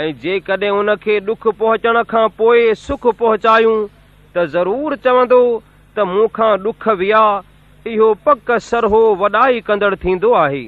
۽ جيڪڏهن هن کي ڏک پهچڻ کان پوءِ سک پهچايون ته ضرور چوندو ته مون کان ڏک ويا اهو پڪ سرهو وڏائي ڪندڙ ٿيندو آهي.